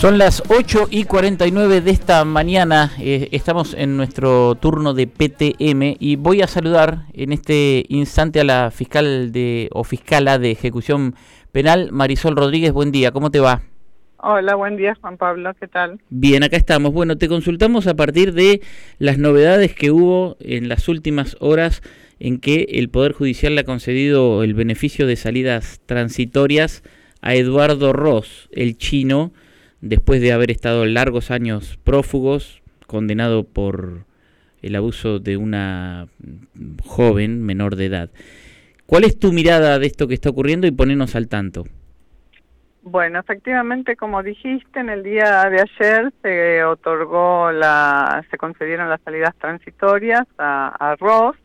Son las 8 y 49 de esta mañana, eh, estamos en nuestro turno de PTM y voy a saludar en este instante a la fiscal de o fiscala de ejecución penal, Marisol Rodríguez. Buen día, ¿cómo te va? Hola, buen día Juan Pablo, ¿qué tal? Bien, acá estamos. Bueno, te consultamos a partir de las novedades que hubo en las últimas horas en que el Poder Judicial le ha concedido el beneficio de salidas transitorias a Eduardo Ross, el chino, después de haber estado largos años prófugos, condenado por el abuso de una joven menor de edad. ¿Cuál es tu mirada de esto que está ocurriendo y ponernos al tanto? Bueno, efectivamente, como dijiste, en el día de ayer se otorgó la, se concedieron las salidas transitorias a, a Ross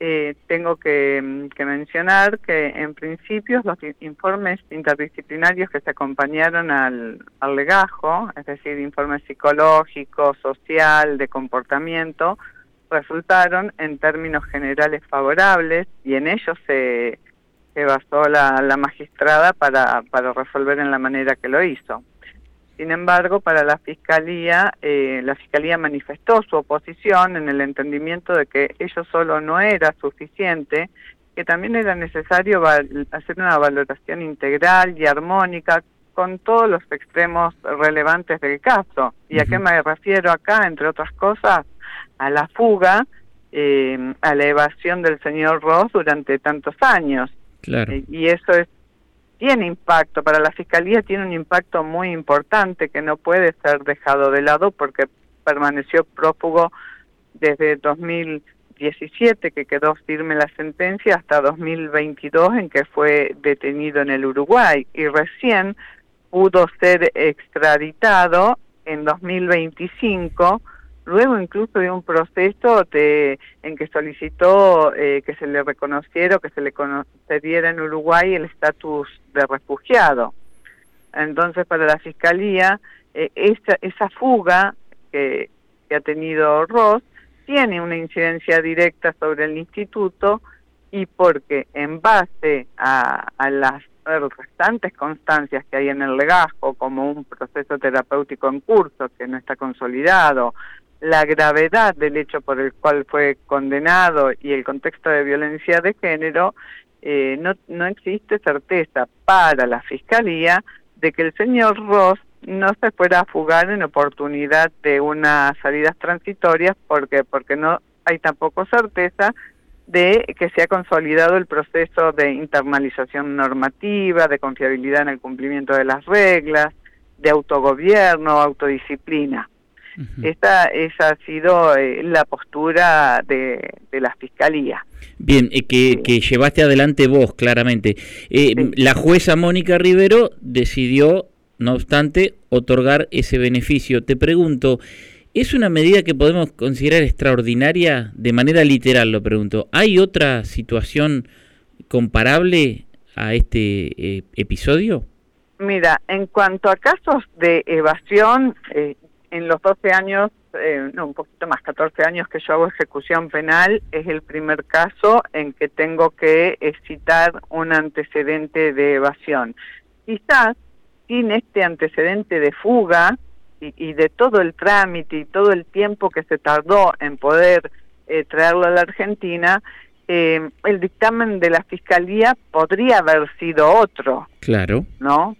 eh, tengo que, mencionar que en principio los informes interdisciplinarios que se acompañaron al, al legajo, es decir, informes psicológico, social, de comportamiento, resultaron en términos generales favorables y en ellos se, se basó la, la magistrada para, para resolver en la manera que lo hizo. Sin embargo, para la Fiscalía, eh, la Fiscalía manifestó su oposición en el entendimiento de que ello solo no era suficiente, que también era necesario hacer una valoración integral y armónica con todos los extremos relevantes del caso. ¿Y a qué me refiero acá? Entre otras cosas, a la fuga, eh, a la evasión del señor Ross durante tantos años. Claro. Eh, y eso es tiene impacto, para la Fiscalía tiene un impacto muy importante que no puede ser dejado de lado porque permaneció prófugo desde 2017, que quedó firme la sentencia, hasta 2022, en que fue detenido en el Uruguay, y recién pudo ser extraditado en 2025 luego incluso de un proceso de, en que solicitó eh, que se le reconociera que se le concediera en Uruguay el estatus de refugiado. Entonces, para la Fiscalía, eh, esa, esa fuga que, que ha tenido Ross tiene una incidencia directa sobre el instituto y porque en base a, a las restantes constancias que hay en el legajo, como un proceso terapéutico en curso que no está consolidado, la gravedad del hecho por el cual fue condenado y el contexto de violencia de género, eh, no, no existe certeza para la Fiscalía de que el señor Ross no se fuera a fugar en oportunidad de unas salidas transitorias porque porque no hay tampoco certeza de que se ha consolidado el proceso de internalización normativa, de confiabilidad en el cumplimiento de las reglas, de autogobierno, autodisciplina. Esta esa ha sido eh, la postura de, la Fiscalía. Bien, eh, que, llevaste adelante vos, claramente. Eh, la jueza Mónica Rivero decidió, no obstante, otorgar ese beneficio. Te pregunto, ¿es una medida que podemos considerar extraordinaria? De manera literal lo pregunto. ¿Hay otra situación comparable a este episodio? Mira, en cuanto a casos de evasión, en los 12 años, eh, no, un poquito más, 14 años que yo hago ejecución penal, es el primer caso en que tengo que citar un antecedente de evasión. Quizás sin este antecedente de fuga y, de todo el trámite y todo el tiempo que se tardó en poder eh, traerlo a la Argentina, eh, el dictamen de la Fiscalía podría haber sido otro. Claro. ¿No?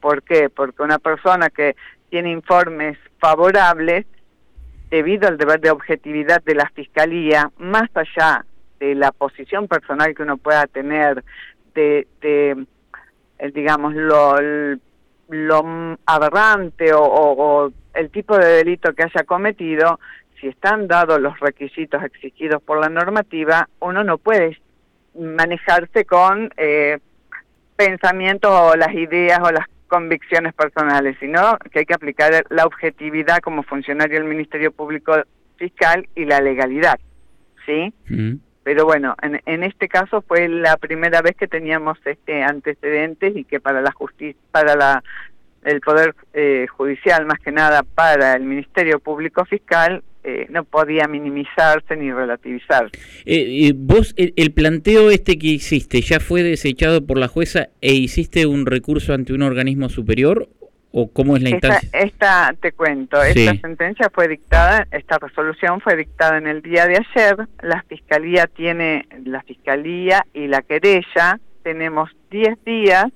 ¿Por qué? Porque una persona que tiene informes favorables debido al deber de objetividad de la Fiscalía, más allá de la posición personal que uno pueda tener, de, de eh, digamos, lo, aberrante o, el tipo de delito que haya cometido, si están dados los requisitos exigidos por la normativa, uno no puede manejarse con eh, pensamientos o las ideas o las convicciones personales, sino que hay que aplicar la objetividad como funcionario del Ministerio Público Fiscal y la legalidad, ¿sí? Mm. Pero bueno, en, en este caso fue la primera vez que teníamos este antecedentes y que para la justicia, para la el poder eh, judicial, más que nada para el Ministerio Público Fiscal, eh, no podía minimizarse ni relativizarse. Eh, vos, el, planteo este que hiciste, ¿ya fue desechado por la jueza e hiciste un recurso ante un organismo superior o cómo es la instancia? Esta, te cuento, esta sentencia fue dictada, esta resolución fue dictada en el día de ayer. La fiscalía tiene, la fiscalía y la querella, tenemos 10 días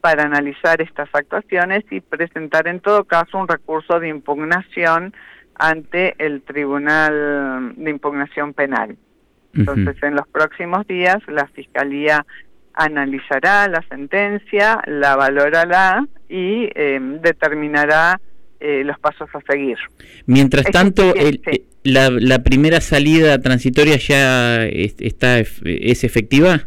para analizar estas actuaciones y presentar en todo caso un recurso de impugnación ante el Tribunal de Impugnación Penal. Entonces, en los próximos días, la Fiscalía analizará la sentencia, la valorará y em, determinará eh, los pasos a seguir. Mientras tanto, eh, la, primera salida transitoria ya está es efectiva.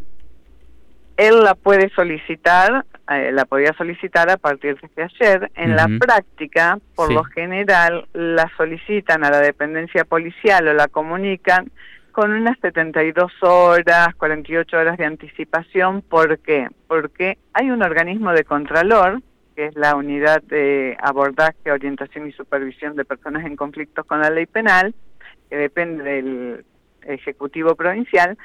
Él la puede solicitar, eh, la podía solicitar a partir de ayer. En la práctica, por lo general, la solicitan a la dependencia policial o la comunican con unas 72 horas, 48 horas de anticipación. ¿Por qué? Porque hay un organismo de contralor, que es la unidad de abordaje, orientación y supervisión de personas en conflictos con la ley penal, que depende del Ejecutivo Provincial,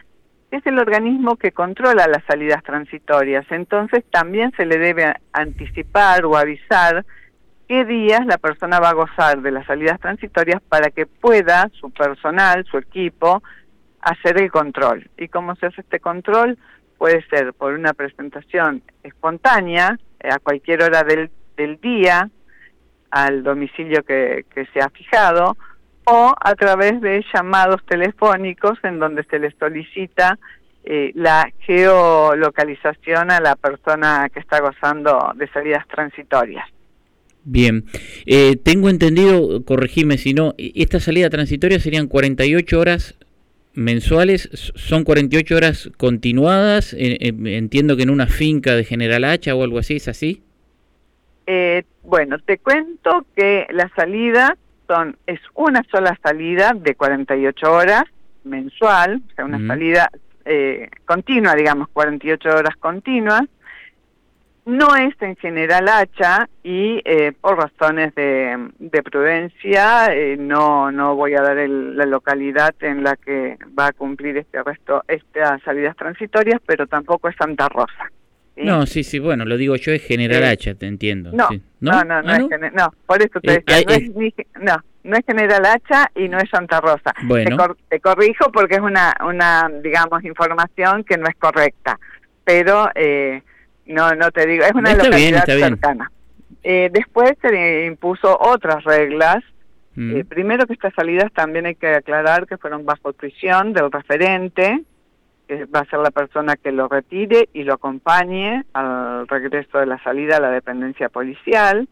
es el organismo que controla las salidas transitorias. Entonces también se le debe anticipar o avisar qué días la persona va a gozar de las salidas transitorias para que pueda su personal, su equipo, hacer el control. ¿Y cómo se hace este control? Puede ser por una presentación espontánea, eh, a cualquier hora del, del día, al domicilio que, que se ha fijado, o a través de llamados telefónicos en donde se les solicita eh, la geolocalización a la persona que está gozando de salidas transitorias. Bien, eh, tengo entendido, corregime si no, esta salida transitoria serían 48 horas mensuales, son 48 horas continuadas, entiendo que en una finca de General Hacha o algo así, ¿es así? Eh, bueno, te cuento que la salida son es una sola salida de 48 horas mensual, o sea, una salida eh, continua, digamos, 48 horas continuas, no es en general hacha y eh, por razones de, prudencia eh, no no voy a dar la localidad en la que va a cumplir este resto estas salidas transitorias, pero tampoco es Santa Rosa. No, sí, sí, bueno, lo digo yo es General Hacha, te entiendo. No, no, no, no, ¿Ah, es no? por eso te decía, no, es no, no es General Hacha y no es Santa Rosa. Bueno. Te, corrijo porque es una, una, digamos, información que no es correcta, pero eh, no, no te digo, es una localidad cercana. Eh, después se impuso otras reglas. Mm. Eh, primero que estas salidas también hay que aclarar que fueron bajo prisión del referente, que va a ser la persona que lo retire y lo acompañe al regreso de la salida a la dependencia policial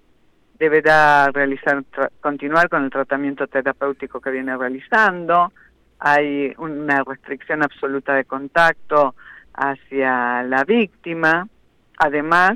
deberá realizar continuar con el tratamiento terapéutico que viene realizando. Hay una restricción absoluta de contacto hacia la víctima. Además,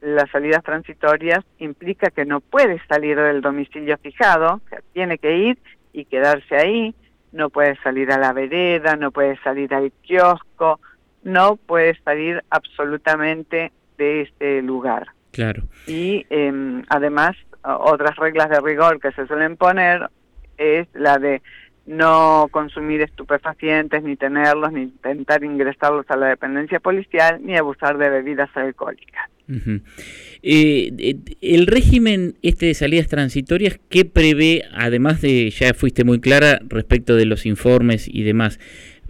las salidas transitorias implica que no puede salir del domicilio fijado, tiene que ir y quedarse ahí, no puede salir a la vereda, no puede salir al kiosco, no puede salir absolutamente de este lugar. Claro. Y eh, además otras reglas de rigor que se suelen poner es la de no consumir estupefacientes, ni tenerlos, ni intentar ingresarlos a la dependencia policial, ni abusar de bebidas alcohólicas. Eh, eh, el régimen este de salidas transitorias, ¿qué prevé, además de, ya fuiste muy clara respecto de los informes y demás,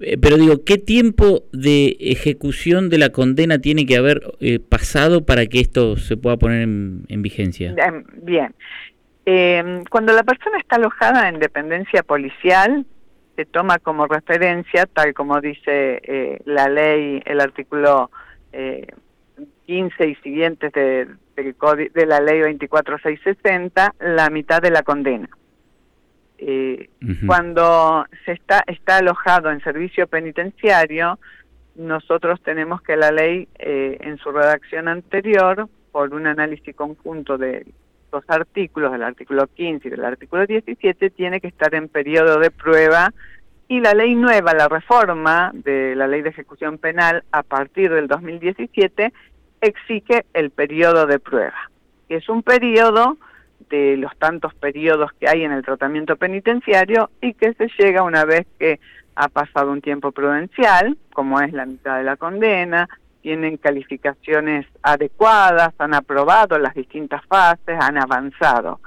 eh, pero digo, ¿qué tiempo de ejecución de la condena tiene que haber eh, pasado para que esto se pueda poner en, vigencia? Bien. Eh, cuando la persona está alojada en dependencia policial, se toma como referencia, tal como dice la ley, el artículo 15 y siguientes de, de la ley 24660, la mitad de la condena. Eh, cuando se está, está alojado en servicio penitenciario, nosotros tenemos que la ley, eh, en su redacción anterior, por un análisis conjunto de los artículos, del artículo 15 y del artículo 17, tiene que estar en periodo de prueba y la ley nueva, la reforma de la ley de ejecución penal a partir del 2017, exige el periodo de prueba, que es un periodo de los tantos periodos que hay en el tratamiento penitenciario y que se llega una vez que ha pasado un tiempo prudencial, como es la mitad de la condena, tienen calificaciones adecuadas, han aprobado las distintas fases, han avanzado.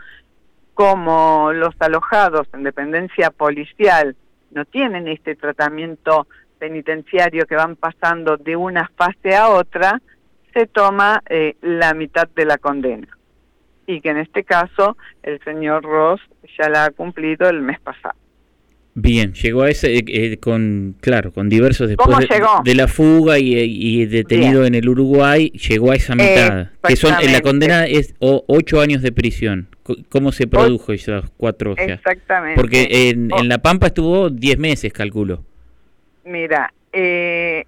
Como los alojados en dependencia policial no tienen este tratamiento penitenciario que van pasando de una fase a otra, se toma eh, la mitad de la condena. Y que en este caso el señor Ross ya la ha cumplido el mes pasado. Bien, llegó a ese, eh, eh, con, claro, con diversos después de, la fuga y, detenido en el Uruguay, llegó a esa mitad, que son, en la condena es ocho años de prisión. ¿Cómo se produjo esos cuatro? Exactamente. Porque en, La Pampa estuvo diez meses, calculo. Mira, eh,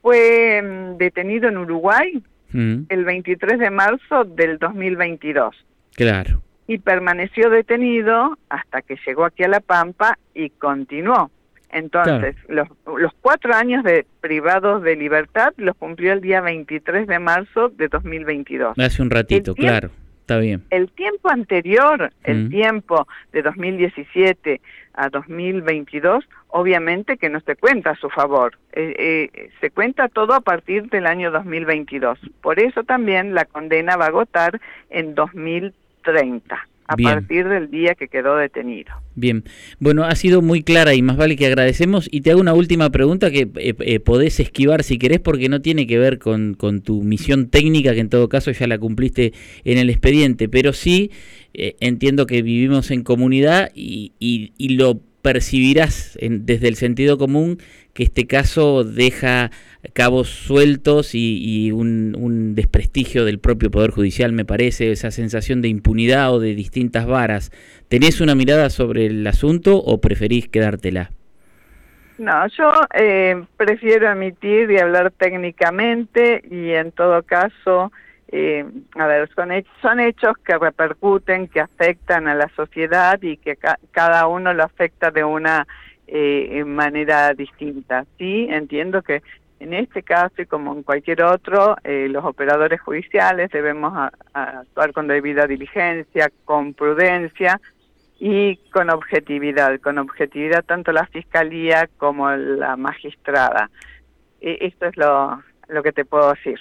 fue mm, detenido en Uruguay mm. el 23 de marzo del 2022. Claro y permaneció detenido hasta que llegó aquí a La Pampa y continuó. Entonces, los, los cuatro años de privados de libertad los cumplió el día 23 de marzo de 2022. Hace un ratito, claro, está bien. El tiempo anterior, el tiempo de 2017 a 2022, obviamente que no se cuenta a su favor. Eh, eh, se cuenta todo a partir del año 2022. Por eso también la condena va a agotar en 2030. 30 a partir del día que quedó detenido. Bien, bueno, ha sido muy clara y más vale que agradecemos. Y te hago una última pregunta que eh, eh, podés esquivar si querés porque no tiene que ver con, con, tu misión técnica, que en todo caso ya la cumpliste en el expediente, pero sí eh, entiendo que vivimos en comunidad y, y, y lo percibirás desde el sentido común que este caso deja cabos sueltos y, un, desprestigio del propio Poder Judicial, me parece, esa sensación de impunidad o de distintas varas. ¿Tenés una mirada sobre el asunto o preferís quedártela? No, yo eh, prefiero emitir y hablar técnicamente y en todo caso eh, a ver, son, son hechos que repercuten, que afectan a la sociedad y que cada uno lo afecta de una eh, manera distinta. Sí, entiendo que en este caso y como en cualquier otro, eh, los operadores judiciales debemos actuar con debida diligencia, con prudencia y con objetividad, con objetividad tanto la fiscalía como la magistrada. E, esto es lo, lo que te puedo decir.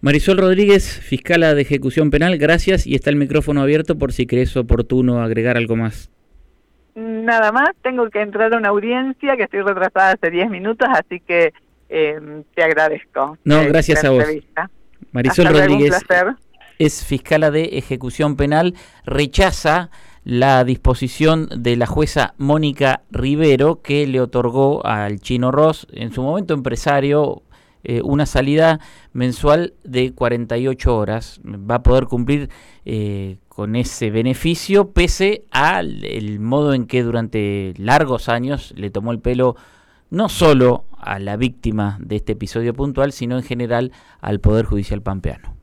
Marisol Rodríguez, fiscala de ejecución penal, gracias y está el micrófono abierto por si crees oportuno agregar algo más. Nada más, tengo que entrar a una audiencia que estoy retrasada hace 10 minutos, así que eh, te agradezco. No, eh, gracias a vos. Marisol Rodríguez es fiscala de ejecución penal, rechaza la disposición de la jueza Mónica Rivero que le otorgó al chino Ross, en su momento empresario, eh, una salida mensual de 48 horas. Va a poder cumplir eh, con ese beneficio pese al el modo en que durante largos años le tomó el pelo no solo a la víctima de este episodio puntual, sino en general al Poder Judicial Pampeano.